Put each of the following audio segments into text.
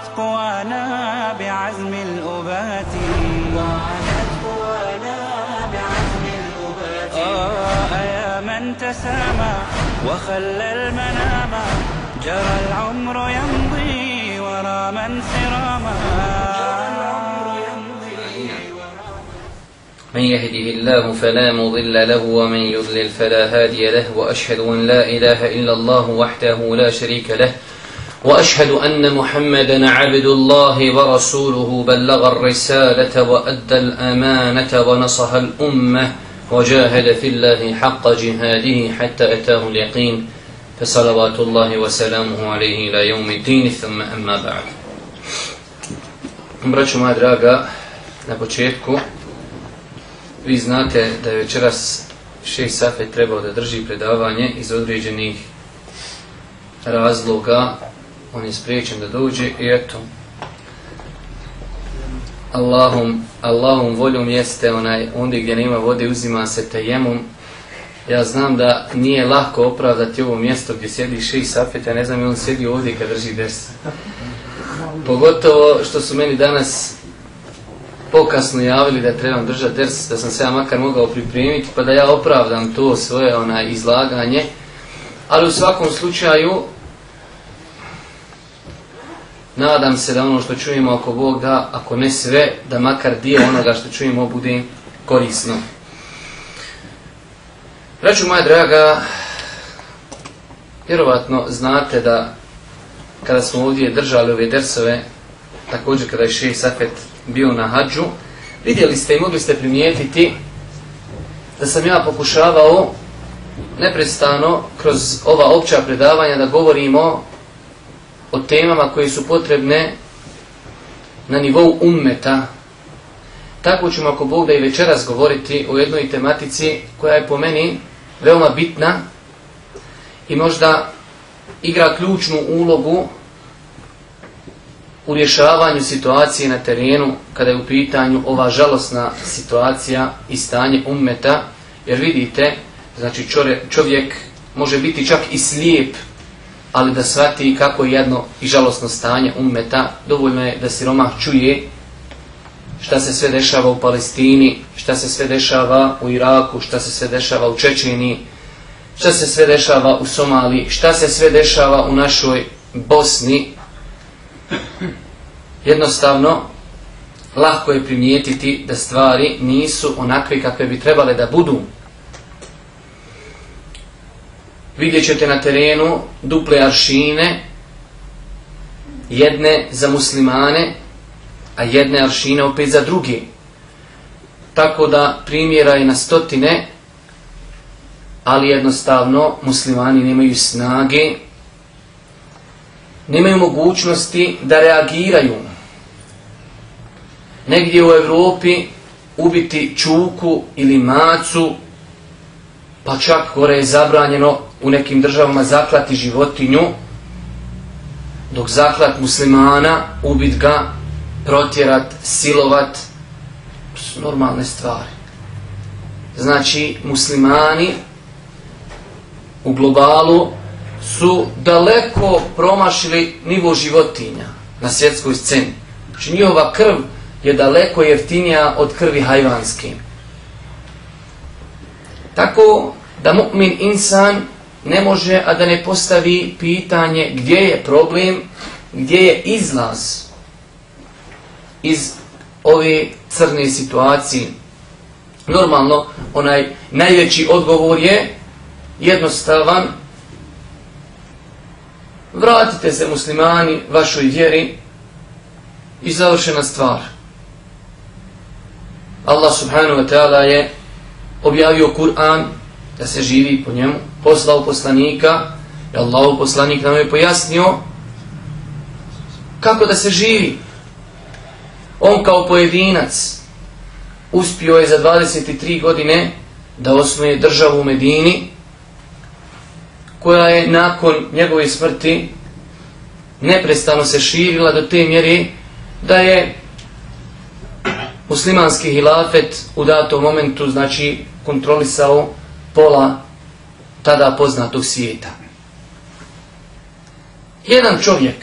وعادت قوانا بعزم الأبات. وعادت قوانا بعزم الأبات. آه يا من تسامى وخلى المنام. جرى العمر يمضي ورا من سراما جرى العمر يمضي ورا من يهده الله فلا مضل له ومن يضلل فلا هادي له وأشهد أن لا إله إلا الله وحده لا شريك له وأشهد أن محمدا عبد الله ورسوله بلغ الرسالة وأدى الأمانة ونصح الأمة وجاهد في الله حق جهاده حتى أتاه اليقين فصلوات الله وسلامه عليه إلى يوم الدين ثم أما بعد Braćo moja draga, na početku Vi znate da je večeras šest Safet trebao da drži predavanje iz određenih razloga. On je spriječen da dođe i eto, Allahom, Allahom voljom jeste onaj, ondje gdje nema vode uzima se tajemom. Ja znam da nije lako opravdati ovo mjesto gdje sjedi šest Safet, ja ne znam je on sjedi ovdje kad drži des. Pogotovo što su meni danas pokasno javili da trebam držati ders, da sam se ja makar mogao pripremiti, pa da ja opravdam to svoje ona izlaganje. Ali u svakom slučaju, nadam se da ono što čujemo ako Bog da, ako ne sve, da makar dio onoga što čujemo bude korisno. Reću moja draga, vjerovatno znate da kada smo ovdje držali ove dersove, također kada je šeji Safet bio na hađu, vidjeli ste i mogli ste primijetiti da sam ja pokušavao neprestano kroz ova opća predavanja da govorimo o temama koje su potrebne na nivou ummeta. Tako ćemo ako Bog da i večeras govoriti o jednoj tematici koja je po meni veoma bitna i možda igra ključnu ulogu u rješavanju situacije na terenu kada je u pitanju ova žalosna situacija i stanje ummeta jer vidite znači čovjek može biti čak i slijep ali da shvati kako je jedno i žalosno stanje ummeta dovoljno je da siromah čuje šta se sve dešava u Palestini šta se sve dešava u Iraku šta se sve dešava u Čečini šta se sve dešava u Somaliji šta se sve dešava u našoj Bosni jednostavno lahko je primijetiti da stvari nisu onakve kakve bi trebale da budu. Vidjet ćete na terenu duple aršine, jedne za muslimane, a jedne aršine opet za druge. Tako da primjera je na stotine, ali jednostavno muslimani nemaju snage, nemaju mogućnosti da reagiraju negdje u Evropi ubiti čuku ili macu, pa čak gore je zabranjeno u nekim državama zaklati životinju, dok zaklat muslimana, ubit ga, protjerat, silovat, su normalne stvari. Znači, muslimani u globalu su daleko promašili nivo životinja na svjetskoj sceni. Znači, njihova krv je daleko jeftinija od krvi hajvanske. Tako da mu'min insan ne može, a da ne postavi pitanje gdje je problem, gdje je izlaz iz ove crne situacije. Normalno, onaj najveći odgovor je jednostavan. Vratite se muslimani vašoj vjeri i završena stvar. Allah subhanahu wa ta'ala je objavio Kur'an da se živi po njemu, poslao poslanika i Allahu poslanik nam je pojasnio kako da se živi. On kao pojedinac uspio je za 23 godine da osnuje državu u Medini, koja je nakon njegove smrti neprestano se širila do te mjere da je muslimanski hilafet u datom momentu znači kontrolisao pola tada poznatog svijeta. Jedan čovjek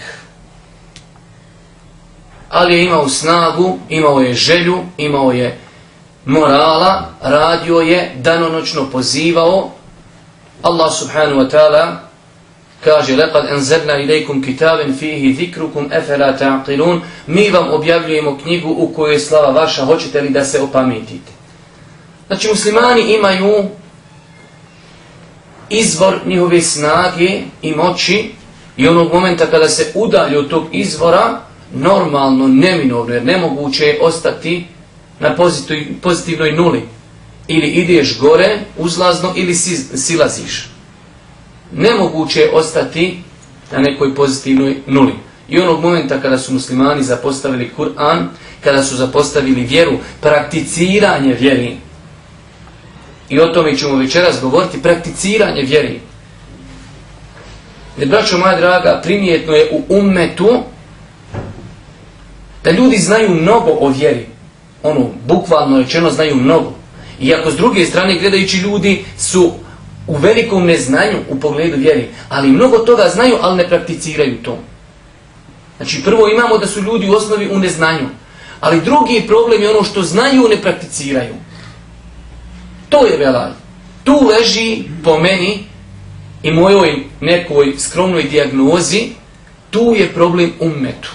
ali je imao snagu, imao je želju, imao je morala, radio je, danonočno pozivao. Allah subhanahu wa ta'ala kaže لَقَدْ أَنْزَلْنَا إِلَيْكُمْ كِتَابًا فِيهِ ذِكْرُكُمْ أَفَلَا تَعْقِلُونَ Mi vam objavljujemo knjigu u kojoj je slava vaša, hoćete li da se opametite? Znači muslimani imaju izvor njihove snage i moći i onog momenta kada se udalju od tog izvora, normalno, neminovno, jer nemoguće je ostati na pozitivnoj nuli. Ili ideš gore, uzlazno, ili si, silaziš. Nemoguće je ostati na nekoj pozitivnoj nuli. I onog momenta kada su muslimani zapostavili Kur'an, kada su zapostavili vjeru, prakticiranje vjeri, i o tome ćemo večeras govoriti, prakticiranje vjeri. Jer, braćo moja draga, primijetno je u ummetu da ljudi znaju mnogo o vjeri. Ono, bukvalno rečeno, znaju mnogo. Iako s druge strane, gledajući ljudi su u velikom neznanju u pogledu vjeri, ali mnogo toga znaju, ali ne prakticiraju to. Znači, prvo imamo da su ljudi u osnovi u neznanju, ali drugi problem je ono što znaju, ne prakticiraju. To je velaj. Tu leži po meni i mojoj nekoj skromnoj dijagnozi, tu je problem ummetu.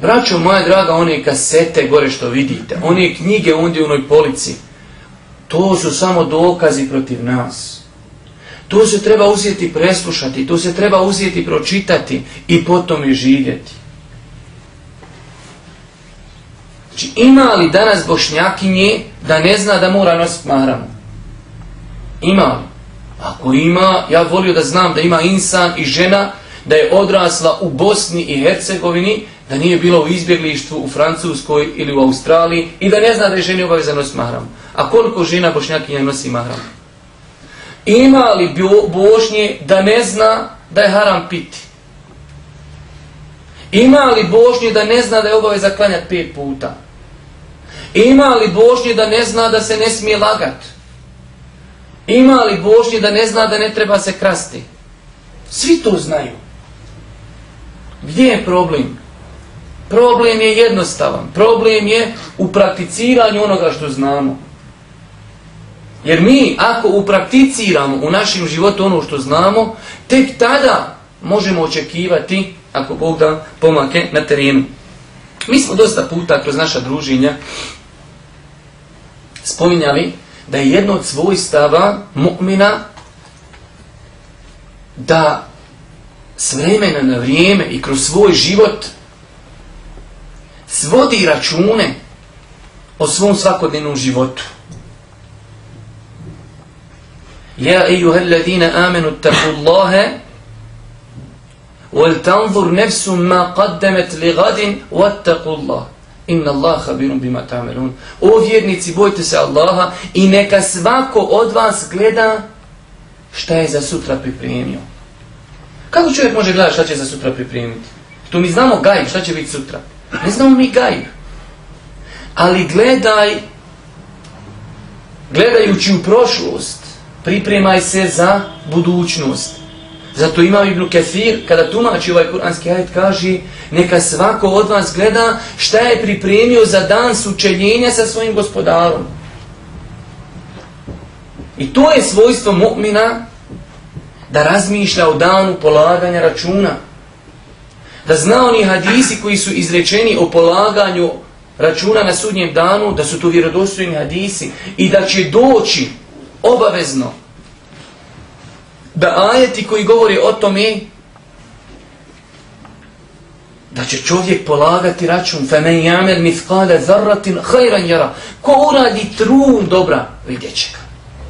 Braćo moja draga, one kasete gore što vidite, one knjige ondje u onoj polici, to su samo dokazi protiv nas. To se treba uzeti preslušati, to se treba uzeti pročitati i potom i živjeti. Znači, ima li danas bošnjakinje da ne zna da mora nositi mahramu? Ima? Ako ima, ja volio da znam da ima insan i žena da je odrasla u Bosni i Hercegovini, da nije bila u izbjeglištvu u Francuskoj ili u Australiji i da ne zna da je ženi obaveza nositi mahramu. A koliko žena bošnjakinja nosi mahramu? Ima li bošnje da ne zna da je haram piti? Ima li bošnje da ne zna da je obaveza klanjati pet puta? Ima li Božnje da ne zna da se ne smije lagat? Ima li Božnje da ne zna da ne treba se krasti? Svi to znaju. Gdje je problem? Problem je jednostavan. Problem je u prakticiranju onoga što znamo. Jer mi, ako uprakticiramo u našem životu ono što znamo, tek tada možemo očekivati, ako Bog da pomake na terenu. Mi smo dosta puta kroz naša druženja spominjali da je jedno od svojstava mu'mina da s vremena na vrijeme i kroz svoj život svodi račune o svom svakodnevnom životu. Ja ejuha alladina amenu taku Allahe wal tanzur nefsum ma qaddemet li gadin wattaku Allahe. Inna Allah khabirun bima ta'malun. O vjernici, bojte se Allaha i neka svako od vas gleda šta je za sutra pripremio. Kako čovjek može gledati šta će za sutra pripremiti? To mi znamo gaj, šta će biti sutra. Ne znamo mi gaj. Ali gledaj, gledajući u prošlost, pripremaj se za budućnost. Zato ima Ibn Kathir, kada tumači ovaj kuranski ajet, kaže neka svako od vas gleda šta je pripremio za dan sučeljenja sa svojim gospodarom. I to je svojstvo mu'mina da razmišlja o danu polaganja računa. Da zna oni hadisi koji su izrečeni o polaganju računa na sudnjem danu, da su to vjerodostojni hadisi i da će doći obavezno da ajeti koji govori o tome da će čovjek polagati račun فَمَنْ يَعْمَلْ مِثْقَالَ ذَرَّةٍ خَيْرًا يَرَا Ko uradi trun dobra, vidjet će ga.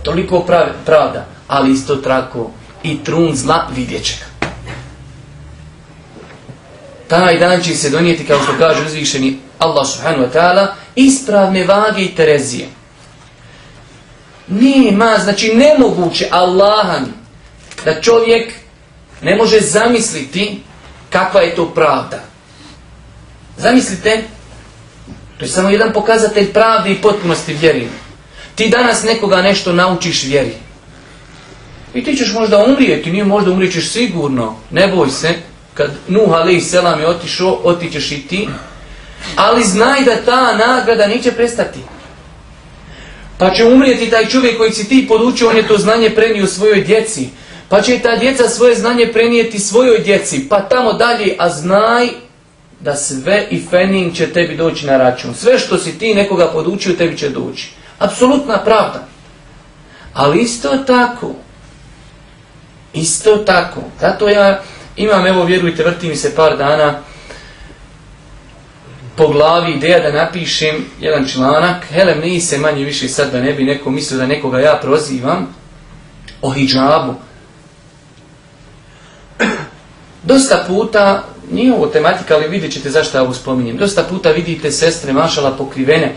Toliko pravda, ali isto tako i trun zla vidjet će ga. taj dan će se donijeti, kao što kaže uzvišeni Allah subhanahu wa ta'ala, ispravne vage i terezije. Nema, znači nemoguće Allahan da čovjek ne može zamisliti kakva je to pravda. Zamislite, to je samo jedan pokazatelj pravde i potpunosti vjeri. Ti danas nekoga nešto naučiš vjeri. I ti ćeš možda umrijeti, nije možda umrićeš sigurno, ne boj se, kad Nuh alaih selam je otišao, otićeš i ti, ali znaj da ta nagrada neće prestati. Pa će umrijeti taj čovjek koji si ti podučio, on je to znanje prenio svojoj djeci. Pa će ta djeca svoje znanje prenijeti svojoj djeci, pa tamo dalje, a znaj da sve i fening će tebi doći na račun. Sve što si ti nekoga podučio, tebi će doći. Apsolutna pravda. Ali isto tako, isto tako, zato ja imam, evo vjerujte, vrti mi se par dana po glavi ideja da napišem jedan članak, hele, mi se manje više sad da ne bi neko mislio da nekoga ja prozivam, o hijabu. Dosta puta, nije ovo tematika, ali vidjet ćete zašto ja ovo spominjem, dosta puta vidite sestre mašala pokrivene,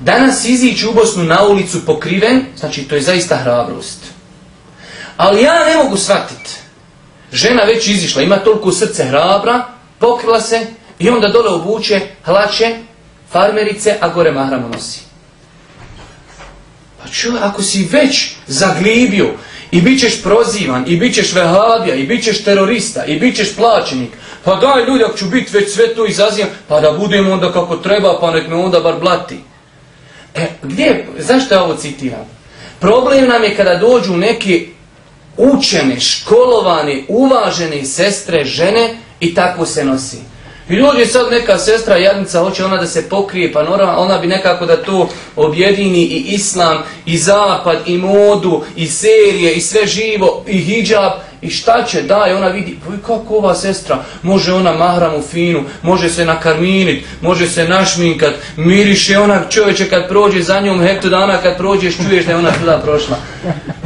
Danas izići u Bosnu na ulicu pokriven, znači to je zaista hrabrost. Ali ja ne mogu shvatiti. Žena već izišla, ima toliko srce hrabra, pokrila se i onda dole obuče hlače, farmerice, a gore mahramu nosi. Pa čuj, ako si već zaglibio i bit ćeš prozivan, i bit ćeš vehabija, i bit ćeš terorista, i bit ćeš plaćenik, pa daj ljudi, ako ću biti već sve to izazivam, pa da budem onda kako treba, pa nek me onda bar blati. E, gdje, zašto ja ovo citiram? Problem nam je kada dođu neke učene, školovane, uvažene sestre, žene i tako se nosi. I dođe sad neka sestra, jadnica, hoće ona da se pokrije, pa normalno ona bi nekako da to objedini i islam, i zapad, i modu, i serije, i sve živo, i hijab, I šta će, daj, ona vidi, pa kako ova sestra, može ona mahramu finu, može se nakarminit, može se našminkat, miriše ona čovječe kad prođe za njom hektu dana, kad prođeš čuješ da je ona tuda prošla.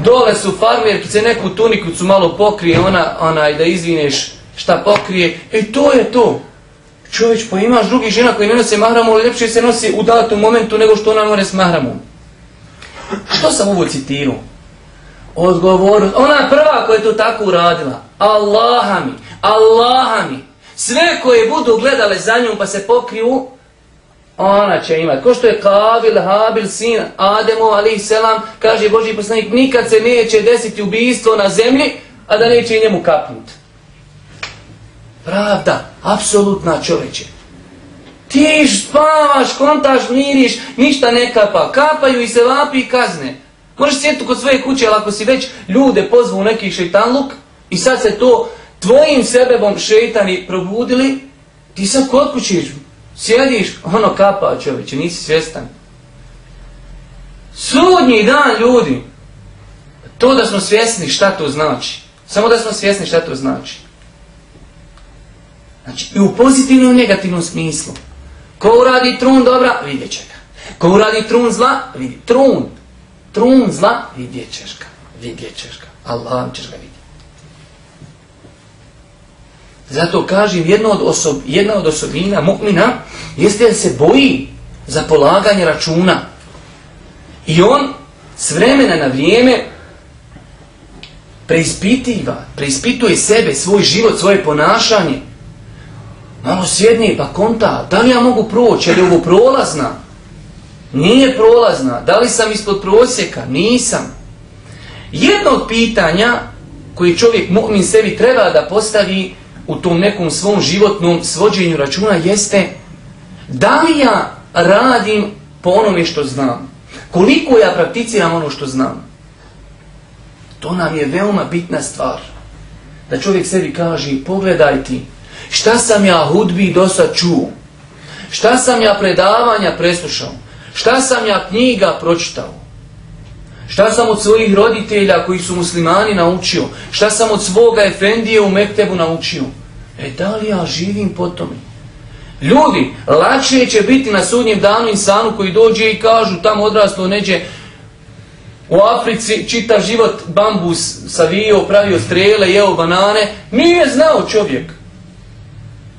Dole su farmerkice, neku tuniku malo pokrije, ona, onaj, da izvineš šta pokrije, i e, to je to. Čovječ, pa imaš drugih žena koji ne nose mahramu, ali ljepše se nosi u datom momentu nego što ona nore s mahramom. Što sam ovo citirao? odgovornost. Ona prva koja je to tako uradila. Allaha mi, Allaha mi. Sve koje budu gledale za njom pa se pokriju, ona će imati. Ko što je Kabil, Habil, sin Ademo, alih selam, kaže Boži poslanik, nikad se neće desiti ubijstvo na zemlji, a da neće i njemu kapnuti. Pravda, apsolutna čoveče. Ti spavaš, kontaš, miriš, ništa ne kapa. Kapaju i se vapi i kazne. Možeš sjetiti kod svoje kuće, ali ako si već ljude pozvu u neki šeitanluk i sad se to tvojim sebebom šeitani probudili, ti sad kod kućiš, sjediš, ono kapa čoveče, nisi svjestan. Sudnji dan ljudi, to da smo svjesni šta to znači. Samo da smo svjesni šta to znači. Znači, i u pozitivnom i negativnom smislu. Ko uradi trun dobra, vidjet će ga. Ko uradi trun zla, vidi. Trun, trun zla, vidjet ćeš ga, vidjet ćeš ga, Allah ćeš ga vidjeti. Zato kažem, jedna od, osob, jedna od osobina mu'mina jeste da se boji za polaganje računa. I on s vremena na vrijeme preispitiva, preispituje sebe, svoj život, svoje ponašanje. Malo sjedni pa konta, da li ja mogu proći, je li ovo prolazna? Nije prolazna. Da li sam ispod prosjeka? Nisam. Jedno od pitanja koji čovjek mu'min sebi treba da postavi u tom nekom svom životnom svođenju računa jeste da li ja radim po onome što znam? Koliko ja prakticiram ono što znam? To nam je veoma bitna stvar. Da čovjek sebi kaže, pogledaj ti, šta sam ja hudbi do sad čuo? Šta sam ja predavanja preslušao? Šta sam ja knjiga pročitao? Šta sam od svojih roditelja koji su muslimani naučio? Šta sam od svoga efendije u Mektebu naučio? E da li ja živim po tome? Ljudi, lakše će biti na sudnjem danu insanu koji dođe i kažu tamo odraslo neđe u Africi čita život bambus savio, pravio strele, jeo banane. Nije znao čovjek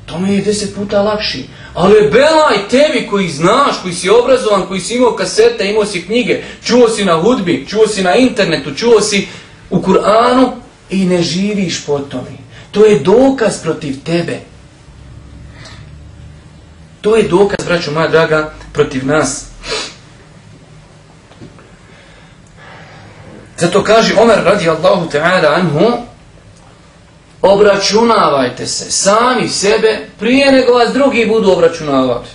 to mi je deset puta lakši. Ali belaj tebi koji znaš, koji si obrazovan, koji si imao kasete, imao si knjige, čuo si na hudbi, čuo si na internetu, čuo si u Kur'anu i ne živiš po tome. To je dokaz protiv tebe. To je dokaz, braćo moja draga, protiv nas. Zato kaže Omer radi Allahu ta'ala anhu, obračunavajte se sami sebe prije nego vas drugi budu obračunavati.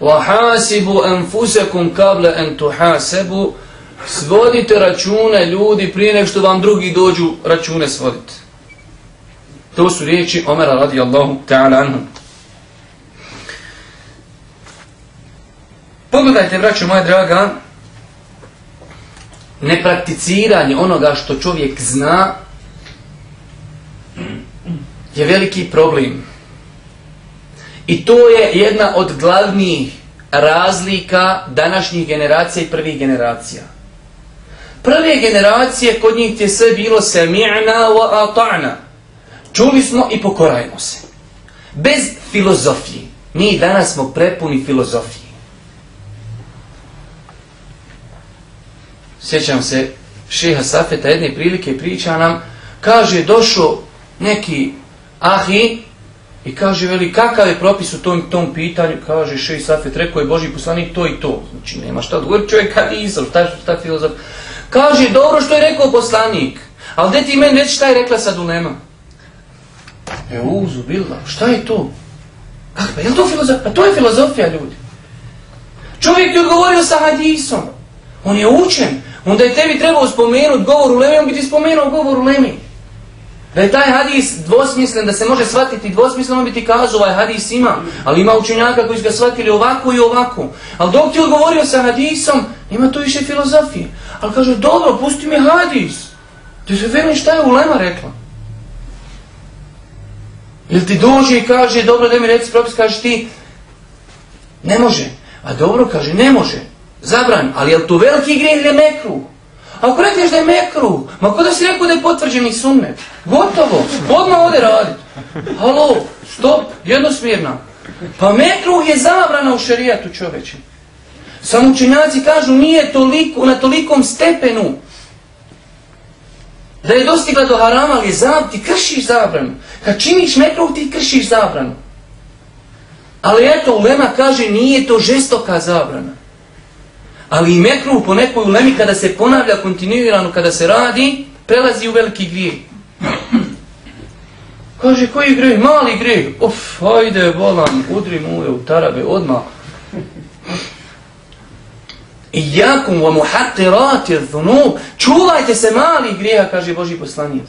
وَحَاسِبُوا أَنفُسَكُمْ قَبْلَ أَنْ تُحَاسَبُوا Svodite račune ljudi prije nego što vam drugi dođu račune svoditi. To su riječi Omera radijallahu ta'ala anhu. Pogledajte, braćo moja draga, neprakticiranje onoga što čovjek zna je veliki problem. I to je jedna od glavnih razlika današnjih generacija i prvih generacija. Prve generacije kod njih je sve bilo sami'na wa ata'na. Čuli smo i pokorajmo se. Bez filozofije. Mi danas smo prepuni filozofije. Sjećam se šeha Safeta jedne prilike priča nam, kaže došao neki ahi i kaže veli kakav je propis u tom, tom pitanju, kaže šeha Safet, rekao je Boži poslanik to i to. Znači nema šta odgovoriti, čovjek kad izol, šta, šta filozof. Kaže dobro što je rekao poslanik, ali gdje ti meni reći šta je rekla sad ulema? E uzu, bila, šta je to? Kako, pa je to filozofija? Pa to je filozofija ljudi. Čovjek je odgovorio sa hadisom. On je učen, onda je tebi trebao spomenuti govor u Lemi, on bi ti spomenuo govor u Lemi. Da je taj hadis dvosmislen, da se može shvatiti dvosmislen, on bi ti kazao, ovaj hadis ima, ali ima učenjaka koji su ga shvatili ovako i ovako. Ali dok ti odgovorio sa hadisom, ima tu više filozofije. Ali kaže, dobro, pusti mi hadis. Ti se veli šta je Ulema rekla. Ili ti dođe i kaže, dobro, da mi reci propis, kaže ti, ne može. A dobro, kaže, ne može zabran, ali je to veliki grijeh ili mekru? Ako rekneš da je mekru, ma ko da si rekao da je potvrđeni sunnet? Gotovo, odmah ode radit. Halo, stop, jednosmjerna. Pa mekru je zabrana u šerijatu čoveče. Samo učenjaci kažu nije toliko, na tolikom stepenu da je dostigla do harama, ali zab, ti kršiš zabranu. Kad činiš mekru, ti kršiš zabranu. Ali eto, Ulema kaže nije to žestoka zabrana. Ali i mekru po nekoj ulemi kada se ponavlja kontinuirano, kada se radi, prelazi u veliki grijeh. Kaže, koji grijeh? Mali grijeh. Uf, hajde, bolan, udri mu u tarabe, odmah. I jakum wa muhattirati dhunub. Čuvajte se mali grijeha, kaže Boži poslanik.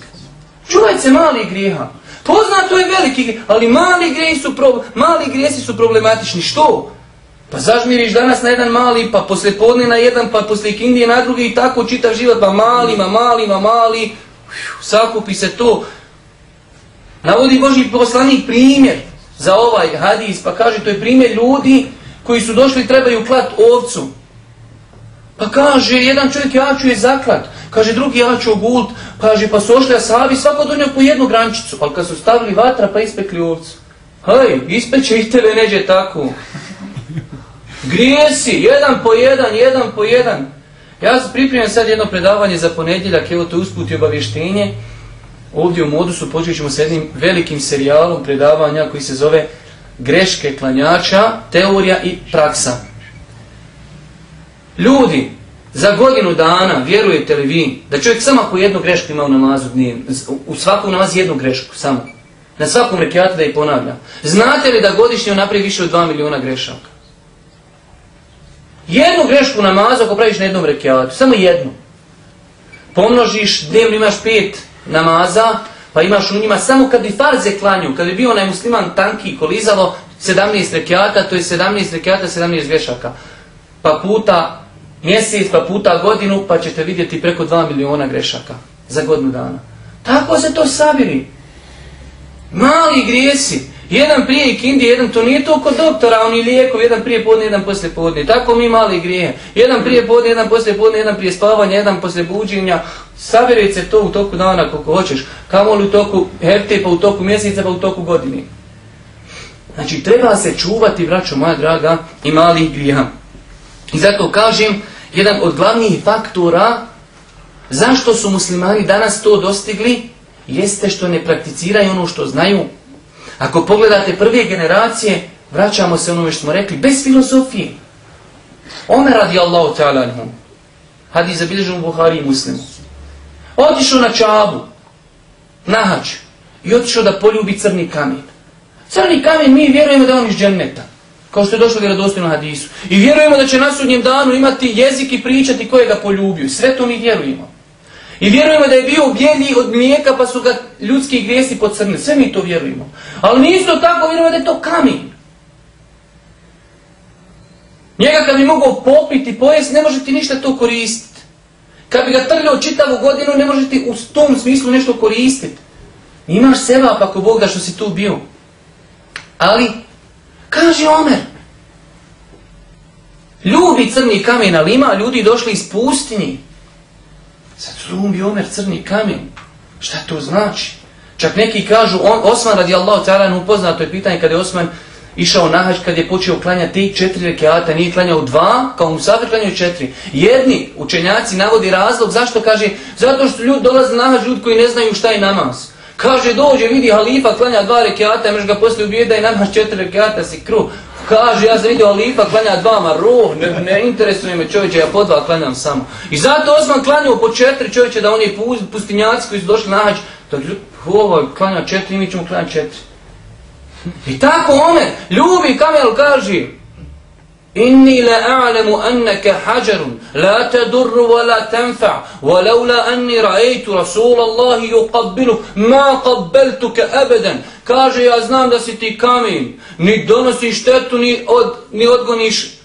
Čuvajte se mali grijeha. Poznato je veliki grijeh, ali mali grijesi su, pro, mali grijesi su problematični. Što? Pa zažmiriš danas na jedan mali, pa poslije podne na jedan, pa poslije kindije na drugi i tako čitav život, pa mali, ma mali, ma mali, sakupi se to. Navodi Boži poslanik primjer za ovaj hadis, pa kaže to je primjer ljudi koji su došli trebaju klat ovcu. Pa kaže, jedan čovjek ja ću je zaklat, kaže drugi ja ću ogult, kaže pa su ošli asavi, svako donio po jednu grančicu, ali kad su stavili vatra pa ispekli ovcu. Hej, ispeće i tebe neđe tako. Grijesi, jedan po jedan, jedan po jedan. Ja pripremljam sad jedno predavanje za ponedjeljak, evo to usput i obavještenje. Ovdje u modusu počet ćemo s jednim velikim serijalom predavanja koji se zove Greške klanjača, teorija i praksa. Ljudi, za godinu dana, vjerujete li vi, da čovjek samo po jednu grešku ima u namazu dnevno, u svakom namazu jednu grešku, samo. Na svakom rekiatu da je ponavlja. Znate li da godišnje napravi više od 2 miliona grešaka? Jednu grešku namaza ako praviš na jednom rekiatu, samo jednu. Pomnožiš, dnevno imaš pet namaza, pa imaš u njima samo kad bi farze klanju, kad bi bio onaj musliman tanki kolizalo 17 rekiata, to je 17 rekiata, 17 grešaka. Pa puta mjesec, pa puta godinu, pa ćete vidjeti preko 2 miliona grešaka za godinu dana. Tako se to sabiri. Mali grijesi. Jedan prije ikindi, jedan to nije to kod doktora, oni lijekov, jedan prije podne, jedan poslije podne. Tako mi mali grije. Jedan prije podne, jedan poslije podne, jedan prije spavanja, jedan poslije buđenja. Sabiraj se to u toku dana koliko hoćeš. Kamo li u toku herte, pa u toku mjeseca, pa u toku godine. Znači, treba se čuvati, braćo moja draga, i mali grija. I zato kažem, jedan od glavnijih faktora zašto su muslimani danas to dostigli, jeste što ne prakticiraju ono što znaju. Ako pogledate prve generacije, vraćamo se onome što smo rekli, bez filozofije. Omer radi Allahu ta'ala njom. Hadis zabilježen u Buhari i muslimu. Otišao na čabu, na hač, i otišao da poljubi crni kamen. Crni kamen mi vjerujemo da on iz dženneta. Kao što je došlo vjerodostojno hadisu. I vjerujemo da će na sudnjem danu imati jezik i pričati koje ga poljubio. Sve to mi vjerujemo. I vjerujemo da je bio bijelji od mlijeka pa su ga ljudski grijesi pocrnili. Sve mi to vjerujemo. Ali mi tako vjerujemo da je to kamen. Njega kad bi mogao popiti, pojest, ne može ti ništa to koristiti. Kad bi ga trljao čitavu godinu, ne može ti u tom smislu nešto koristiti. Imaš seba pa ko Bog da što si tu bio. Ali, kaže Omer, ljubi crni kamen, ali ima ljudi došli iz pustinji. Sad zumbi Omer crni kamen. Šta to znači? Čak neki kažu, on, Osman radi Allah ta'ala upoznato je pitanje kada je Osman išao na hađ, kad je počeo klanjati četiri rekiata, nije klanjao dva, kao mu sad klanjaju četiri. Jedni učenjaci navodi razlog, zašto kaže, zato što ljudi dolaze na hađ, ljudi koji ne znaju šta je namaz. Kaže, dođe, vidi halifa, klanja dva rekiata, imaš ga poslije ubijeda i namaz četiri rekiata, si kruh. Kaže, ja sam vidio Alifa klanja dva, maruh, ne, ne interesuje me čovječe, ja po dva klanjam samo. I zato Osman klanjao po četiri čovječe da oni pustinjaci koji su došli na hađ, da ovo klanja četiri, mi ćemo klanja četiri. I tako Omer, ljubi kamel, kaže, Inni la a'lamu annaka hajarun la tadur wa la tanfa wa laula anni ra'aytu Rasulallahi yuqabbilu ma qabbaltuka abadan. Kaže ja znam da si ti kamen ni donosiš štetu ni od ni odgoniš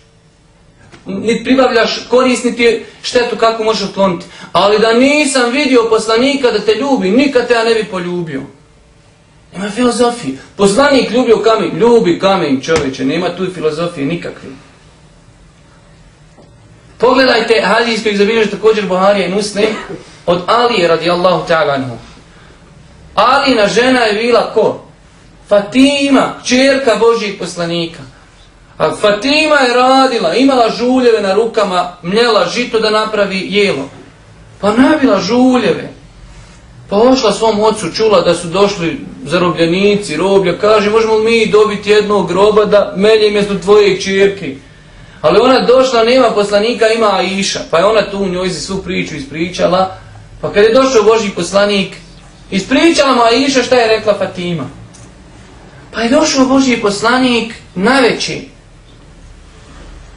ni pribavljaš korist niti štetu kako možeš otkloniti. Ali da nisam vidio poslanika da te ljubi nikad te ja ne bi poljubio. Nema filozofije. Poslanik ljubio kamen ljubi kamen čovječe nema tu filozofije nikakve. Pogledajte hadis koji zabilježi također Buharija i Muslim od Alije radijallahu ta'ala anhu. Alina žena je bila ko? Fatima, čerka Božijeg poslanika. A Fatima je radila, imala žuljeve na rukama, mljela žito da napravi jelo. Pa nabila žuljeve. Pa ošla svom ocu, čula da su došli zarobljenici, roblja, kaže, možemo mi dobiti jednog groba da melje mjesto tvoje čirke. Ali ona došla, nema poslanika, ima Aisha. Pa je ona tu u njoj svu priču ispričala. Pa kad je došao Boži poslanik, ispričala mu Aisha šta je rekla Fatima. Pa je došao Boži poslanik najveći.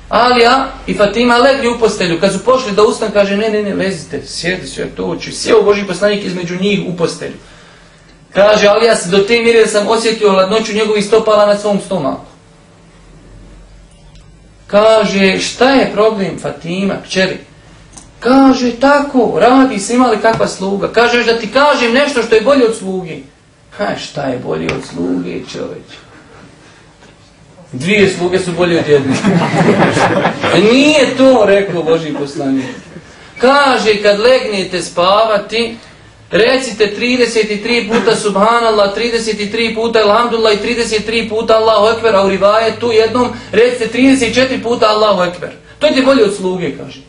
Alija i Fatima legli u postelju. Kad su pošli da ustan, kaže, ne, ne, ne, lezite, sjedi se, to oči. Sjeo Boži poslanik između njih u postelju. Kaže, Alija se do te mire sam osjetio hladnoću njegovih stopala na svom stomaku. Kaže, šta je problem Fatima, kćeri? Kaže, tako, radi se imali kakva sluga. Kažeš da ti kažem nešto što je bolje od sluge. Ha, šta je bolje od sluge, čovječ? Dvije sluge su bolje od jedne. E, nije to, rekao Boži poslanik. Kaže, kad legnete spavati, Recite 33 puta subhanallah, 33 puta alhamdulillah i 33 puta Allahu ekber, a u rivajetu jednom recite 34 puta Allahu ekber. To je bolje od sluge, kaže.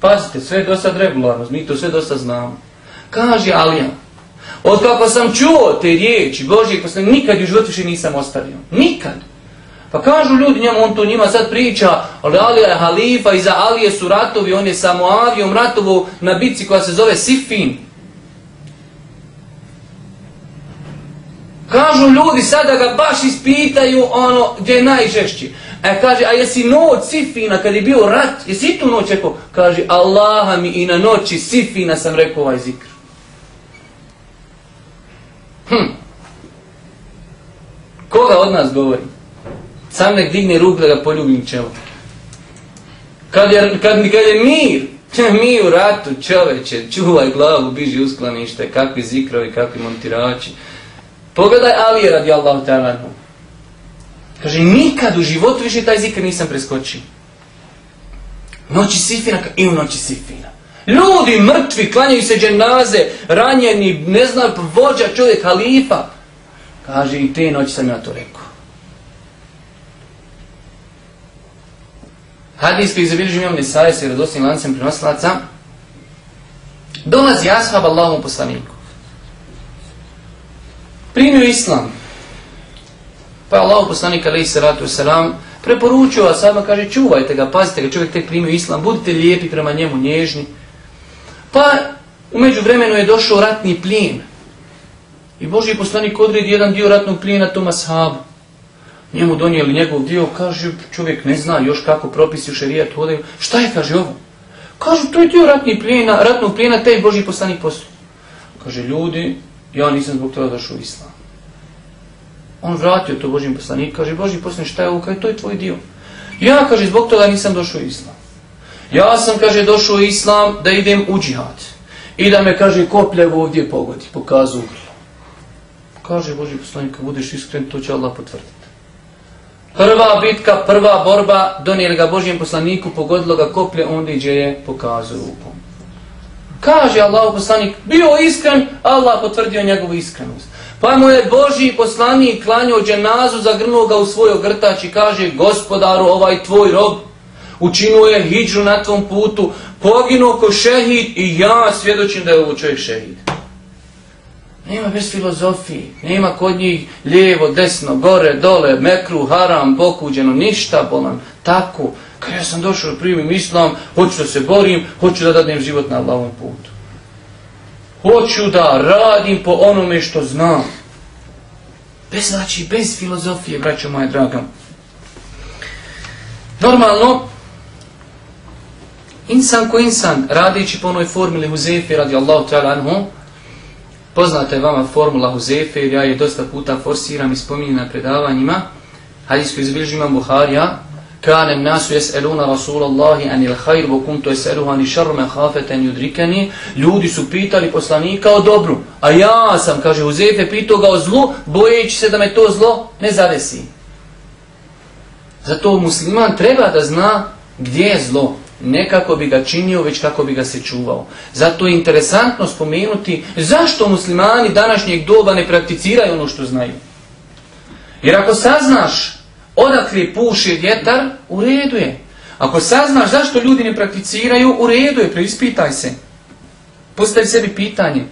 Pazite, sve je dosta regularno, mi to sve dosta znamo. Kaže Alija, od kako sam čuo te riječi Božije, pa sam nikad u životu više nisam ostavio. Nikad. Pa kažu ljudi njemu, on to njima sad priča, ali Alija je halifa, iza Alije su ratovi, on je samo avijom ratovo na bici koja se zove Sifin. Kažu ljudi sada ga baš ispitaju ono gdje je najžešći. E kaže, a jesi noć Sifina kad je bio rat, jesi tu noć rekao? Kaže, Allaha mi i na noći Sifina sam rekao ovaj zikr. Hm. Koga od nas govori? Sam nek digne ruk da ga poljubim čelo. Kad je, kad, kad je mir, mi u ratu čoveče, čuvaj glavu, biži usklanište, kakvi zikrovi, kakvi montirači. Pogledaj Ali radi Allahu ta'ala. Kaže, nikad u životu više taj zikr nisam preskočio. Noći sifina i u noći sifina. Ljudi mrtvi, klanjaju se dženaze, ranjeni, ne znam, vođa čovjek, halifa. Kaže, i te noći sam ja to rekao. Hadis koji zabilježi imam Nisaje sa vjerodosnim lancem prenoslaca, dolazi ashab Allahom poslaniku. Primio islam. Pa Allah poslanik alaih salatu wasalam preporučio ashaba, kaže čuvajte ga, pazite ga, čovjek tek primio islam, budite lijepi prema njemu, nježni. Pa umeđu vremenu je došao ratni plijen. I Boži poslanik odredi jedan dio ratnog plijena tom ashabu njemu donijeli njegov dio, kaže, čovjek ne zna još kako propisi u šerijatu odaju. Šta je, kaže ovo? Kažu, to je dio ratni plijena, ratnog plijena, te Boži poslanik poslu. Kaže, ljudi, ja nisam zbog toga došao u islam. On vratio to Božim poslanik, kaže, Boži poslanik, šta je ovo? Kaže, to je tvoj dio. Ja, kaže, zbog toga nisam došao u islam. Ja sam, kaže, došao u islam da idem u džihad. I da me, kaže, kopljevo ovdje pogodi, pokazu grlo. Kaže Boži poslanik, budeš iskren, to će Allah potvrditi. Prva bitka, prva borba, donijeli ga Božijem poslaniku, pogodilo ga koplje, onda iđe je pokazao rukom. Kaže Allah poslanik, bio iskren, Allah potvrdio njegovu iskrenost. Pa mu je Božji poslanik klanio dženazu, zagrnuo ga u svoj ogrtač i kaže, gospodaru, ovaj tvoj rob, učinuo je hijđu na tvom putu, poginuo ko šehid i ja svjedočim da je ovo čovjek šehid. Nema bez filozofije, nema kod njih lijevo, desno, gore, dole, mekru, haram, pokuđeno, ništa bolan. Tako, kad ja sam došao da primim islam, hoću da se borim, hoću da dadnem život na Allahom putu. Hoću da radim po onome što znam. Bez znači, bez filozofije, braćo moje draga. Normalno, insan ko insan, radići po onoj formuli Huzefi radi Allahu ta'ala anhu, Poznata je vama formula Huzefe, jer ja je dosta puta forsiram i spominjem na predavanjima. hadijsko koji imam Buharija. Kanem nasu jes'eluna Rasulallahi anil hajr, bo kunto jes'eluha ani šarme hafeten judrikani. Ljudi su pitali poslanika o dobru. A ja sam, kaže Huzefe, pitao ga o zlu, bojeći se da me to zlo ne zadesi. Zato musliman treba da zna gdje je zlo ne kako bi ga činio, već kako bi ga se čuvao. Zato je interesantno spomenuti zašto muslimani današnjeg doba ne prakticiraju ono što znaju. Jer ako saznaš odakle puši vjetar, u redu je. Ako saznaš zašto ljudi ne prakticiraju, u redu je, preispitaj se. Postavi sebi pitanje.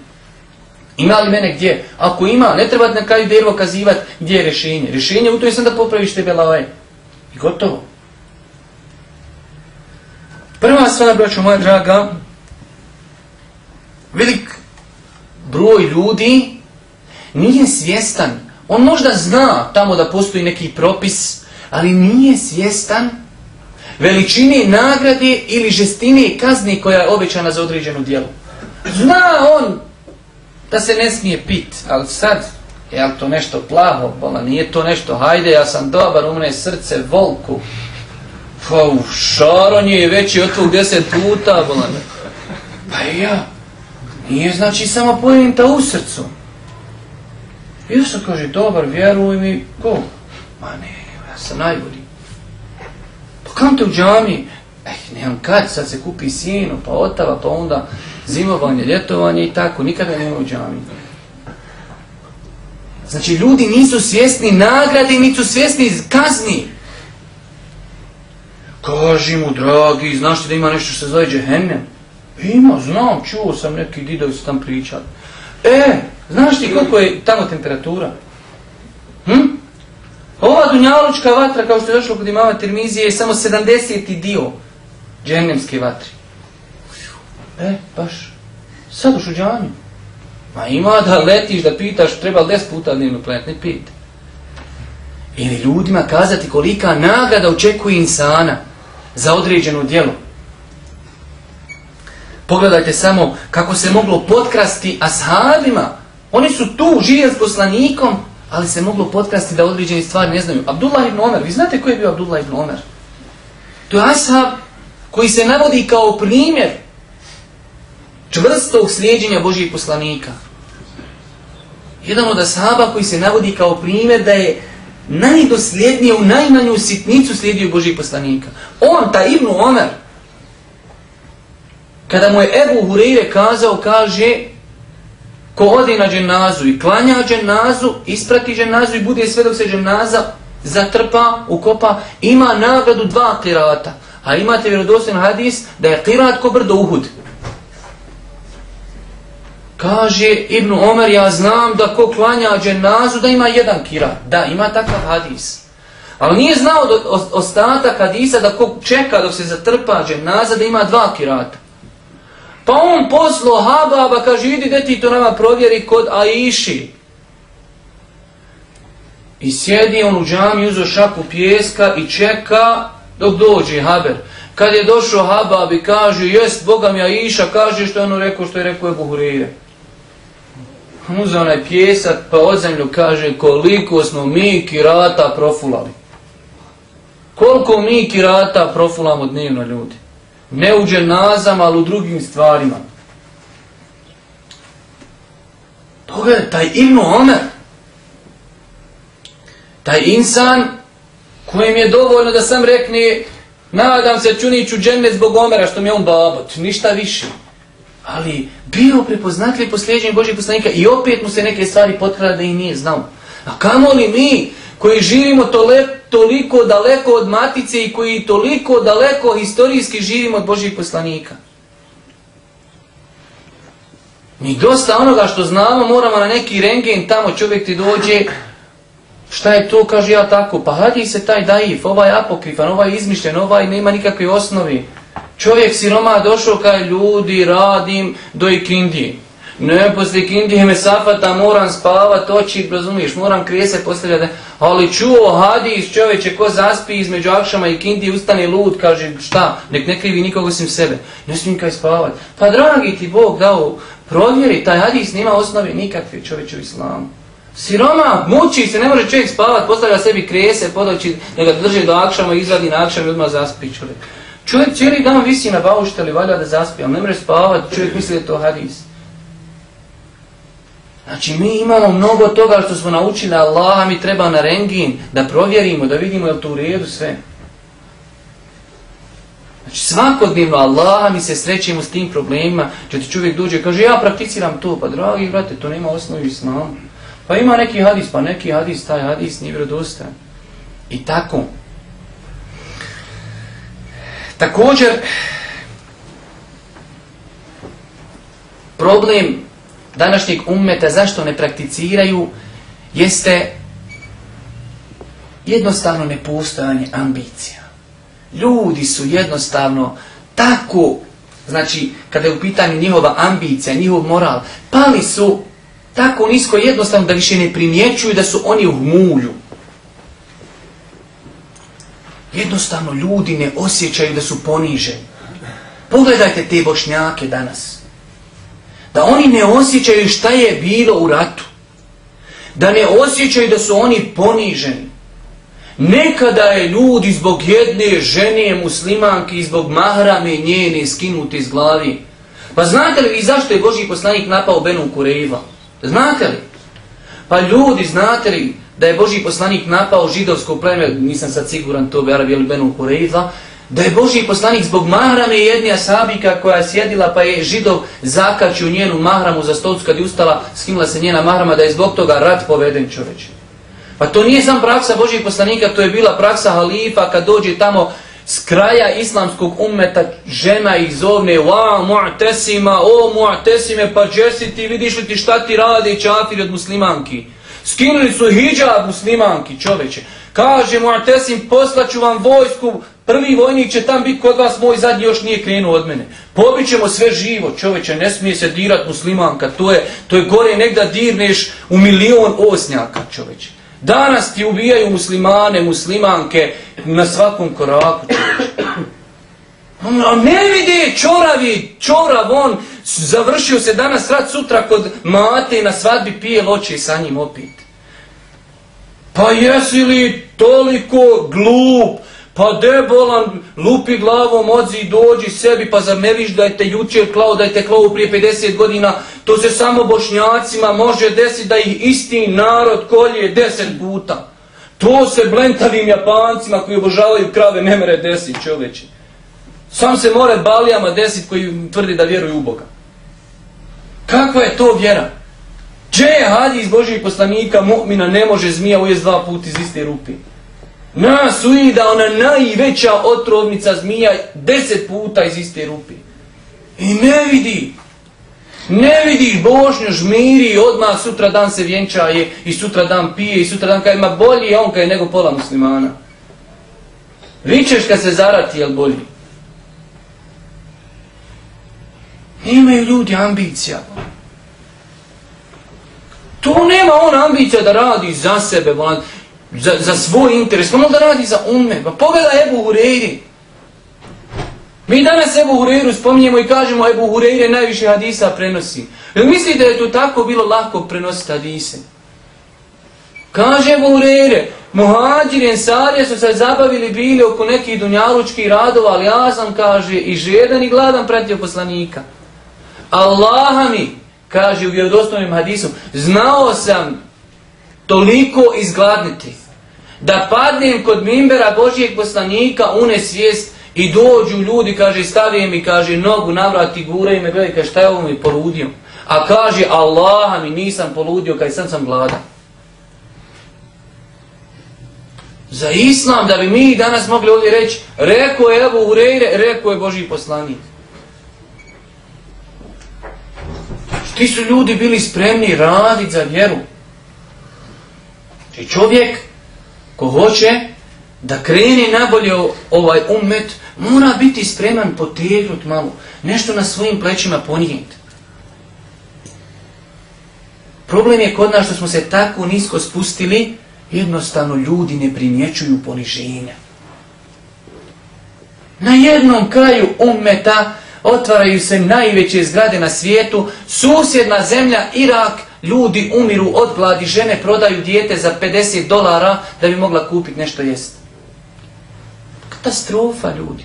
Ima li mene gdje? Ako ima, ne treba na kraju dervo kazivati gdje je rješenje. Rješenje u to je sam da popraviš tebe lavaje. I gotovo. Prva stvar, braćo moja draga, velik broj ljudi nije svjestan. On možda zna tamo da postoji neki propis, ali nije svjestan veličine nagrade ili žestine kazni koja je obećana za određenu dijelu. Zna on da se ne smije pit, ali sad, je li to nešto plaho, bola, nije to nešto, hajde, ja sam dobar, umne srce, volku, Pa u šaranje je veći od tvog deset puta, bolane. Pa ja. Nije znači samo pojenta u srcu. I se kaže, dobar, vjeruj mi, ko? Ma ne, ja sam najbolji. Pa kam te u džami? Eh, nemam kad, sad se kupi sjenu, pa otava, pa onda zimovanje, ljetovanje i tako, nikada nema u džami. Znači, ljudi nisu svjesni nagrade, nisu svjesni kazni. Kaži mu, dragi, znaš ti da ima nešto što se zove džehennem? Ima, znam, čuo sam neki didovi su tam pričali. E, znaš ti koliko je tamo temperatura? Hm? Ova dunjalučka vatra, kao što je došlo kod imama termizije, je samo 70. dio dženemske vatri. E, baš, sad uš u džanju. Ma ima da letiš, da pitaš, treba li 10 puta dnevno plet, ne pit. Ili ljudima kazati kolika nagrada očekuje insana za određeno djelo. Pogledajte samo kako se moglo potkrasti ashabima. Oni su tu, živjeli s poslanikom, ali se moglo potkrasti da određeni stvari ne znaju. Abdullah ibn Omer, vi znate ko je bio Abdullah ibn Omer? To je ashab koji se navodi kao primjer čvrstog slijedjenja Božijeg poslanika. Jedan od ashaba koji se navodi kao primjer da je najdosljednije u najmanju sitnicu slijedio Božijeg poslanika. On, ta Ibn Omer, kada mu je Ebu Hureyre kazao, kaže, ko ode na dženazu i klanja dženazu, isprati dženazu i bude sve dok se dženaza zatrpa, ukopa, ima nagradu dva kirata. A imate vjerodostan hadis da je kirat ko brdo Uhud. Kaže Ibn Omer, ja znam da ko klanja dženazu da ima jedan kirat. Da, ima takav hadis. Ali nije znao do, ostatak hadisa da ko čeka dok se zatrpa dženaza da ima dva kirata. Pa on poslo Hababa, kaže, idi da ti to nama provjeri kod Aiši. I sjedi on u džami, uzo šaku pjeska i čeka dok dođe Haber. Kad je došao Habab i kaže, jest, Boga mi Aiša, kaže što je ono rekao, što je rekao je Buhurije. Uzo onaj pjesak, pa od zemlju kaže, koliko smo mi kirata profulali. Koliko mi kirata profulamo dnevno ljudi. Ne u dženazama, ali u drugim stvarima. Pogledaj, taj Ibn Omer, taj insan kojem je dovoljno da sam rekne nadam se čuniću džene zbog Omera što mi je on babot, ništa više. Ali bio prepoznatljiv posljednjeg Božih poslanika i opet mu se neke stvari potkrala da i nije znao. A kamo li mi koji živimo tole, toliko daleko od matice i koji toliko daleko historijski živimo od Božih poslanika? Mi dosta onoga što znamo moramo na neki rengen tamo čovjek ti dođe Šta je to, kaže ja tako, pa hadi se taj daif, ovaj apokrifan, ovaj izmišljen, ovaj nema nikakve osnovi. Čovjek siroma došao kaj ljudi, radim do ikindije. Ne, posle kindije me safata, moram spavat, oči, razumiješ, moram krese postavljati. Ali čuo hadis čovječe, ko zaspi između akšama i kindije ustane lud, kaže šta, nek ne krivi nikoga osim sebe. Ne smijem kaj spavat. Pa dragi ti Bog dao, provjeri, taj hadis nema osnove nikakve čovječe u islamu. Siroma, muči se, ne može čovjek spavat, postavlja sebi krese, podoći, da ga drži do akšama, izvadi na akšama i odmah zaspi čovjek. Čovjek cijeli dan visi na baušteli, valja da zaspi, ali ne može spavat, čovjek misli da je to hadis. Znači, mi imamo mnogo toga što smo naučili Allah, mi treba na rengin, da provjerimo, da vidimo je li to u redu sve. Znači, svakodnevno Allah mi se srećemo s tim problemima, će ti čovjek dođe i kaže, ja prakticiram to, pa dragi, brate, to nema osnovi islamu. Pa ima neki hadis, pa neki hadis, taj hadis nije vredostan. I tako. Također, problem današnjeg ummeta zašto ne prakticiraju jeste jednostavno nepostojanje ambicija. Ljudi su jednostavno tako, znači kada je u pitanju njihova ambicija, njihov moral, pali su tako nisko jednostavno da više ne primjećuju da su oni u hmulju. Jednostavno ljudi ne osjećaju da su poniženi. Pogledajte te bošnjake danas. Da oni ne osjećaju šta je bilo u ratu. Da ne osjećaju da su oni poniženi. Nekada je ljudi zbog jedne žene muslimanke i zbog mahrame njene skinuti iz glavi. Pa znate li vi zašto je Boži poslanik napao Benu Kurejva? Znate li? Pa ljudi, znate li da je Boži poslanik napao židovsko pleme, nisam sad siguran to, bi Arabi ili Benu Kurejva, da je Boži poslanik zbog mahrame jedne asabika koja je sjedila pa je židov zakačio njenu mahramu za stolcu kad je ustala, skinula se njena mahrama da je zbog toga rat poveden čoveče. Pa to nije sam praksa Božih poslanika, to je bila praksa halifa kad dođe tamo s kraja islamskog ummeta žena ih zovne wa mu'tesima, o mu'tesime, pa džesi ti, vidiš li ti šta ti rade i čafiri od muslimanki. Skinuli su hijab muslimanki, čoveče. Kaže mu'tesim, poslaću vam vojsku, prvi vojnik će tam biti kod vas, moj zadnji još nije krenuo od mene. Pobićemo sve živo, čoveče, ne smije se dirat muslimanka, to je, to je gore negda dirneš u milion osnjaka, čoveče. Danas ti ubijaju muslimane, muslimanke na svakom koraku. Ono, a ne vidi čoravi, čorav on, završio se danas rad sutra kod mate na svadbi pije loče sa njim opit. Pa jesi li toliko glup, Pa debolan, lupi glavom, odzi, dođi sebi, pa zar ne viš da je te jučer klao, da je te klao prije 50 godina, to se samo bošnjacima može desiti da ih isti narod kolje 10 puta. To se blentavim japancima koji obožavaju krave ne mere desiti čoveče. Sam se more balijama desiti koji tvrdi da vjeruju u Boga. Kakva je to vjera? Če je hadji iz Božih poslanika mu'mina ne može zmija ujest dva puta iz iste rupi? Nas ujida ona najveća otrovnica zmija deset puta iz iste rupe. I ne vidi. Ne vidiš Božnju žmiri i odmah sutra dan se vjenčaje i sutra dan pije i sutra dan kada ima bolji on kada je nego pola muslimana. Vičeš kad se zarati, jel bolji? Imaju ljudi ambicija. To nema on ambicija da radi za sebe, za, za svoj interes, pa ono da radi za umme. Pa pogledaj Ebu Hureyri. Mi danas Ebu Hureyru spominjemo i kažemo Ebu Hureyre najviše hadisa prenosi. Jel mislite da je to tako bilo lako prenositi hadise? Kaže Ebu Hureyre, muhađir i ensarije su se zabavili bili oko nekih dunjalučkih radova, ali ja sam, kaže, i žedan i gladan pratio poslanika. Allaha mi, kaže u vjerodostojnom hadisom, znao sam toliko izgladniti, da padnem kod mimbera Božijeg poslanika une svijest i dođu ljudi, kaže, stavije mi, kaže, nogu navrati, gure i me gledaj, kaže, šta je ovo mi poludio? A kaže, Allaha mi nisam poludio, kaže, sam sam gladan. Za islam, da bi mi danas mogli ovdje reći, rekao je Ebu Hureyre, rekao je Božji poslanik. Ti su ljudi bili spremni raditi za vjeru. I čovjek ko hoće da krene nabolje ovaj umet, mora biti spreman potegnut malo, nešto na svojim plećima ponijeti. Problem je kod nas što smo se tako nisko spustili, jednostavno ljudi ne primjećuju poniženja. Na jednom kraju umeta otvaraju se najveće zgrade na svijetu, susjedna zemlja, Irak, ljudi umiru od gladi, žene prodaju dijete za 50 dolara da bi mogla kupiti nešto jesti. Katastrofa ljudi.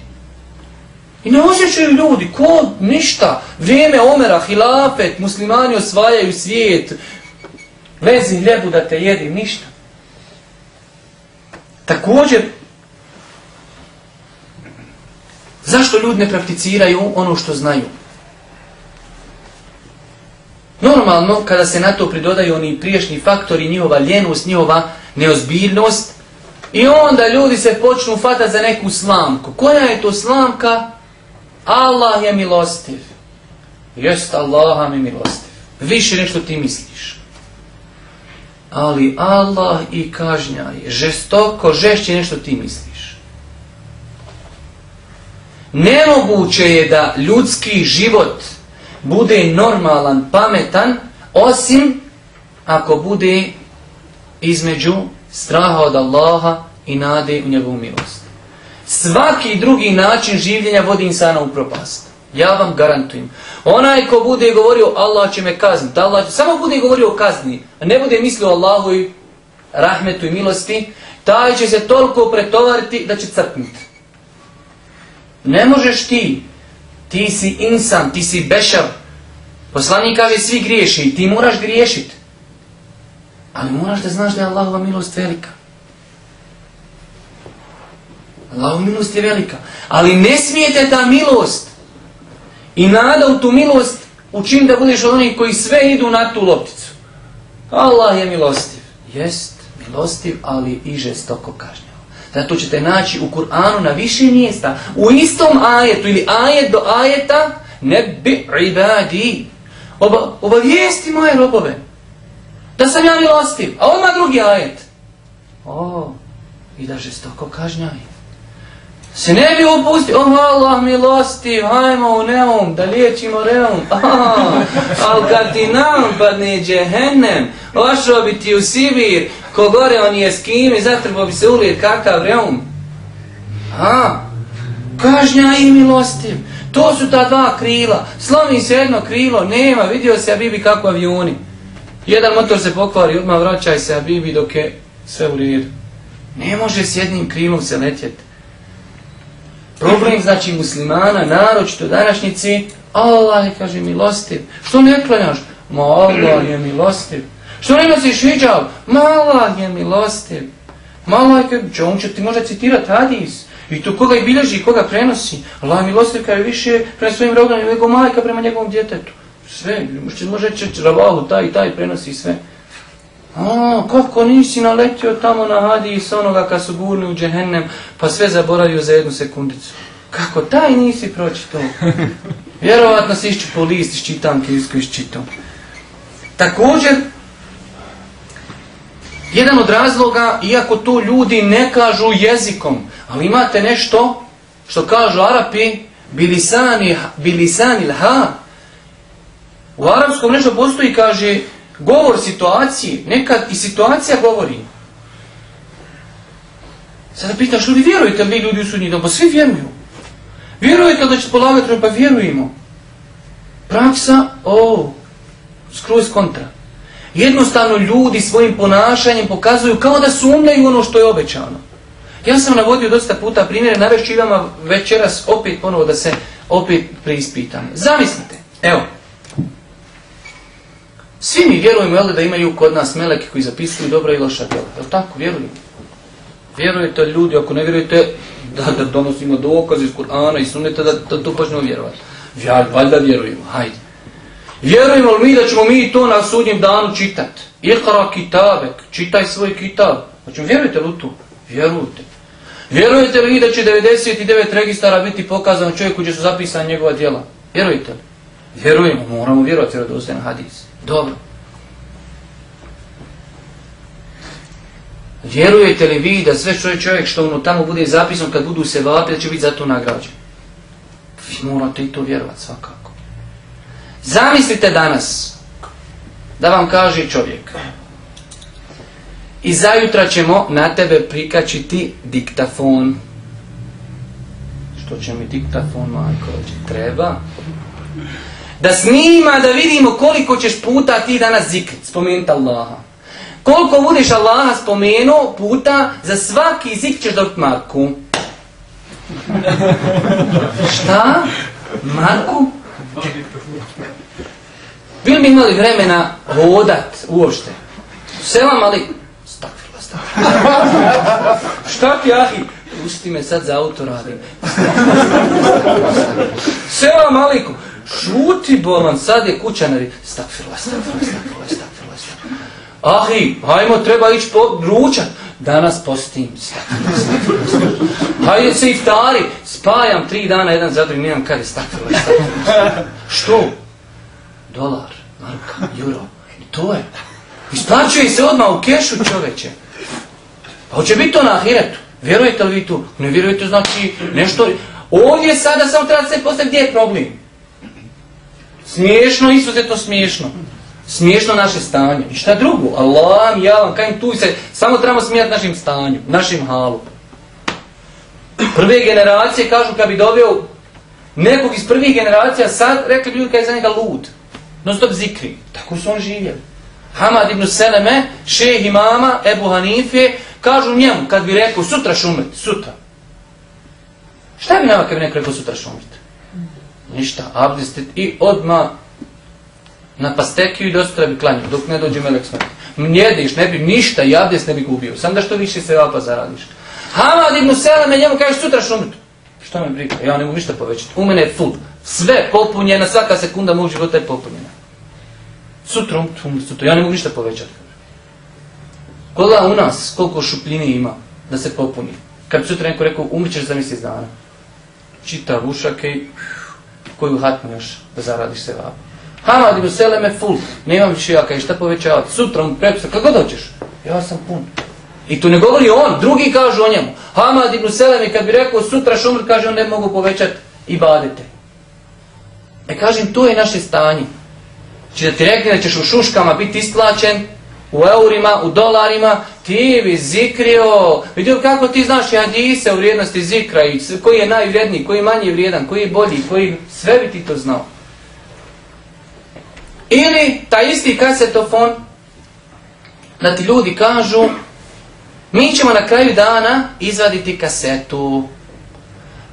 I ne osjećaju ljudi, ko ništa, vrijeme omera, hilafet, muslimani osvajaju svijet, lezi ljebu da te jedi, ništa. Također, Zašto ljudi ne prakticiraju ono što znaju? Normalno, kada se na to pridodaju oni priješnji faktori, njihova ljenost, njihova neozbiljnost, i onda ljudi se počnu fata za neku slamku. Koja je to slamka? Allah je milostiv. Jest Allah mi milostiv. Više nešto ti misliš. Ali Allah i kažnja je žestoko, žešće nešto ti misliš. Nemoguće je da ljudski život bude normalan, pametan, osim ako bude između straha od Allaha i nade u njegovu milost. Svaki drugi način življenja vodi insana u propast. Ja vam garantujem. Onaj ko bude govorio Allah će me kazniti, Allah će, samo bude govorio o kazni, a ne bude mislio Allahu i rahmetu i milosti, taj će se toliko pretovariti da će crknuti. Ne možeš ti. Ti si insan, ti si bešar. Poslanik kaže svi griješi ti moraš griješiti. Ali moraš da znaš da je Allahova milost velika. Allahova milost je velika. Ali ne smijete ta milost i nada u tu milost učin da budeš od onih koji sve idu na tu lopticu. Allah je milostiv. Jest milostiv, ali i žestoko kažnje. Zato ćete naći u Kur'anu na više mjesta, u istom ajetu ili ajet do ajeta, ne bi ibadi. Oba, obavijesti moje robove. Da sam ja milostiv. A odmah drugi ajet. O, i da žestoko kažnjaj. Se ne bi opusti, oh Allah milostiv, hajmo u neum, da liječimo reum. Al kad ti nam padne džehennem, ošao bi ti u Sibir, ko gore on je s kim i zatrbo bi se ulijet kakav reum. A, kažnja i milostiv. To su ta dva krila. Slomi se jedno krilo, nema, vidio se Abibi kako avioni. Jedan motor se pokvari, odmah vraćaj se Abibi dok je sve u redu. Ne može s jednim krilom se letjeti. Problem znači muslimana, naročito današnjici, Allah je, kaže, milostiv. Što ne klanjaš? Ma Allah je milostiv. Što ne nosiš hijab? Ma Allah je milostiv. Ma Allah je, on će ti može citirati hadis. I to koga i bilježi i koga prenosi. Allah je milostiv je više prema svojim rodom nego majka prema njegovom djetetu. Sve, može, može će ravahu, taj i taj prenosi sve. A, kako nisi naletio tamo na hadis onoga kad su gurni u džehennem, pa sve zaboravio za jednu sekundicu. Kako taj nisi pročitao? Vjerovatno si iščupao list iz čitanke isko iščitao. Također, jedan od razloga, iako to ljudi ne kažu jezikom, ali imate nešto što kažu Arapi, bilisani, bilisani lha. U arapskom nešto postoji, kaže, govor situacije, nekad i situacija govori. Sada pitaš, ljudi vjerujete li vi ljudi u sudnji dom? Pa svi vjeruju. Vjerujete li da ćete polagati? Pa vjerujemo. Praksa, o, oh, skroz kontra. Jednostavno ljudi svojim ponašanjem pokazuju kao da sumnjaju ono što je obećano. Ja sam navodio dosta puta primjere, navešću i vama večeras opet ponovo da se opet preispitam. Zamislite, evo, Svi mi vjerujemo jel, da imaju kod nas meleke koji zapisuju dobra i loša djela. Je tako? Vjerujemo. Vjerujete ljudi, ako ne vjerujete, da, da donosimo dokaz iz Kur'ana i sunete, da, da to počnemo vjerovati. Ja, valjda vjerujemo, hajde. Vjerujemo li mi da ćemo mi to na sudnjem danu čitat? Ikra kitabek, čitaj svoj kitab. Znači, vjerujete li u to? Vjerujte. Vjerujete li da će 99 registara biti pokazano čovjeku gdje su zapisane njegova djela? Vjerujete li? Vjerujemo, moramo vjerovati jer je hadis. Dobro. Vjerujete li vi da sve što je čovjek što ono tamo bude zapisano kad budu se vapi da će biti za to nagrađen? Vi morate i to vjerovati svakako. Zamislite danas da vam kaže čovjek i zajutra ćemo na tebe prikačiti diktafon. Što će mi diktafon, majko, treba? da snima da vidimo koliko ćeš puta ti danas zikrit, spomenuti Allaha. Koliko budeš Allaha spomenuo puta, za svaki zik ćeš dobiti marku. Šta? Marku? Bili bi imali vremena hodat uopšte? Selam, ali... Stakfirla, stakfirla. Šta ti, ahi? Pusti me sad za auto radim. Selam, alikum. Šuti bolan, sad je kuća na Stakfirla, stakfirla, stakfirla, stakfirla, stakfirla. Ahi, hajmo, treba ići po ručat. Danas postim, stakfirla, stakfirla, stakfirla. Hajde se iftari, spajam tri dana, jedan za drugim, nemam kada, stakfirla, stakfirla. Što? Dolar, marka, juro. I to je. Isplaćuje se odmah u kešu čoveče. Pa hoće biti to na ahiretu. Vjerujete li vi tu? Ne vjerujete, znači nešto... Ovdje sada samo treba se postaviti gdje je problem. Smiješno, Isus to smiješno. Smiješno naše stanje. I šta drugo? Allah, ja vam, kajem tu se, samo trebamo smijati našim stanju, našim halu. Prve generacije kažu kad bi dobio nekog iz prvih generacija, sad rekli bi ljudi kada je za njega lud. No stop zikri. Tako su on živjeli. Hamad ibn Seleme, šeh imama, Ebu Hanife, kažu njemu, kad bi rekao, sutra šumrti, sutra. Šta bi nama kad bi neko rekao, sutra šumrti? ništa, abdestit i odma na pastekiju i dosta bi klanio, dok ne dođe melek smrti. Njediš, ne bi ništa i abdest ne bi gubio, sam da što više se vapa zaradiš. Hamad ibn Seleme njemu kažeš sutra šumrt. Šta me briga, ja ne mogu ništa povećati. U mene je full, sve popunjeno, svaka sekunda mog života je popunjena. Sutra tum, sutra, ja ne mogu ništa povećati. Kola u nas, koliko šupljini ima da se popuni. Kad sutra neko rekao, umrićeš za mjesec dana. Čita rušake, i koju hatnu još da zaradiš se vabu. Hamad ibn Seleme full, nemam više ja šta povećavati, sutra mu prepisa, kako doćeš? Ja sam pun. I tu ne govori on, drugi kažu o njemu. Hamad ibn Seleme kad bi rekao sutra šumr, kaže on ne mogu povećati i badete. E kažem, to je naše stanje će da ti rekne da ćeš u šuškama biti isplaćen, u eurima, u dolarima, ti bi zikrio, vidio kako ti znaš hadise u vrijednosti zikra i koji je najvredniji, koji je manje vrijedan, koji je bolji, koji sve bi ti to znao. Ili taj isti kasetofon, da ti ljudi kažu, mi ćemo na kraju dana izvaditi kasetu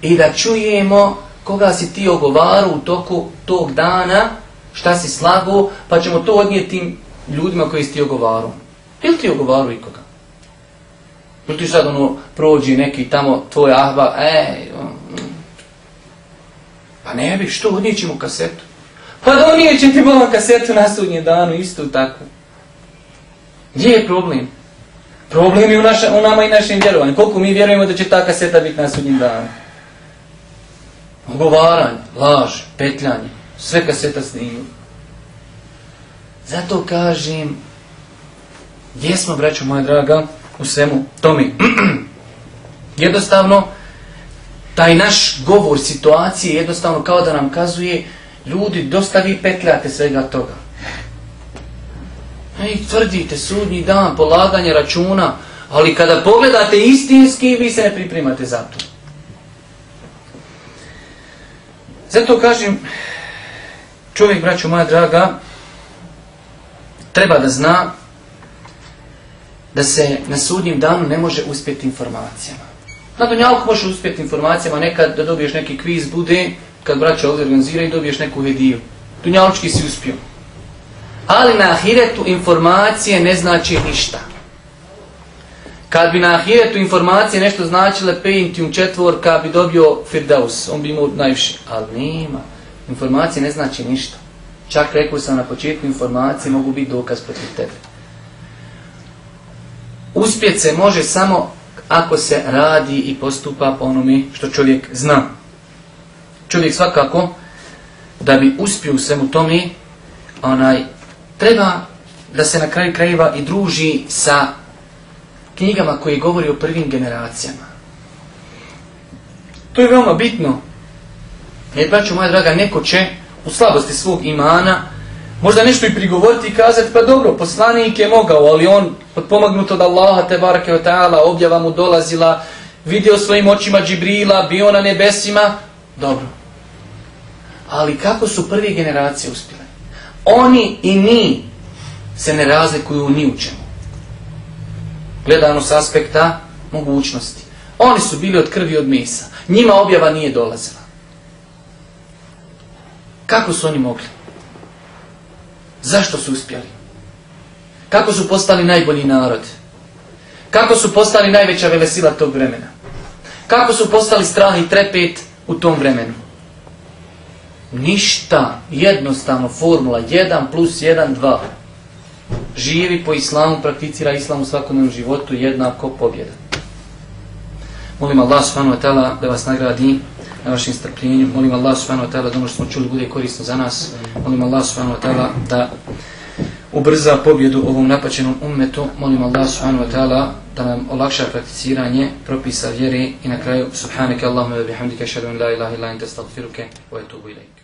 i da čujemo koga si ti ogovaru u toku tog dana, šta si slago, pa ćemo to odnijeti tim ljudima koji si ti ogovaru. Ili ti ogovaru ikoga? Ili ti sad ono prođi neki tamo tvoj ahba, ej, mm, pa ne bi, što odnijećemo kasetu? Pa donijet će ti bolan kasetu na sudnje danu, isto tako. Gdje je problem? Problem je u, naša, u nama i našem vjerovanju. Koliko mi vjerujemo da će ta kaseta biti na sudnjem danu? Ogovaranje, laž, petljanje, sve kaseta snimio. Zato kažem, gdje smo, braćo moja draga, u svemu tomi? jednostavno, taj naš govor situacije jednostavno kao da nam kazuje, ljudi, dosta vi petljate svega toga. I tvrdite sudnji dan, polaganje računa, ali kada pogledate istinski, vi se ne pripremate za to. Zato kažem, čovjek, braćo moja draga, treba da zna da se na sudnjim danu ne može uspjeti informacijama. Na Dunjalku može uspjeti informacijama, nekad da dobiješ neki kviz bude, kad braća ovdje organizira i dobiješ neku hediju. Dunjalučki si uspio. Ali na ahiretu informacije ne znači ništa. Kad bi na ahiretu informacije nešto značile Pentium četvorka bi dobio Firdaus, on bi imao najviše. Ali nema. Informacije ne znači ništa. Čak rekao sam na početku informacije mogu biti dokaz protiv tebe. Uspjet se može samo ako se radi i postupa po onome što čovjek zna. Čovjek svakako da bi uspio u svemu tome onaj treba da se na kraju krajeva i druži sa knjigama koje govori o prvim generacijama. To je veoma bitno. Jer, braću moja draga, neko će u slabosti svog imana možda nešto i prigovoriti i kazati, pa dobro, poslanik je mogao, ali on, podpomagnut od Allaha, te barake o ta'ala, objava mu dolazila, vidio svojim očima Džibrila, bio na nebesima, dobro. Ali kako su prve generacije uspjele? Oni i mi se ne razlikuju ni u čemu. Gledano s aspekta mogućnosti. Oni su bili od krvi od mesa. Njima objava nije dolazila. Kako su oni mogli? Zašto su uspjeli? Kako su postali najbolji narod? Kako su postali najveća velesila tog vremena? Kako su postali strah i trepet u tom vremenu? Ništa, jednostavno, formula 1 plus 1, 2. Živi po islamu, prakticira islam u svakodnevnom životu, jednako pobjeda. Molim Allah subhanahu wa ta'ala da vas nagradi na vašem strpljenju. Molim Allah subhanahu wa ta'ala da ono što smo čuli bude korisno za nas. Molim Allah subhanahu wa ta'ala da ubrza pobjedu ovom napačenom ummetu. Molim Allah subhanahu wa ta'ala da nam olakša prakticiranje propisa vjere i na kraju subhanaka Allahumma wa bihamdika ashhadu an la ilaha illa anta astaghfiruka wa atubu ilaik.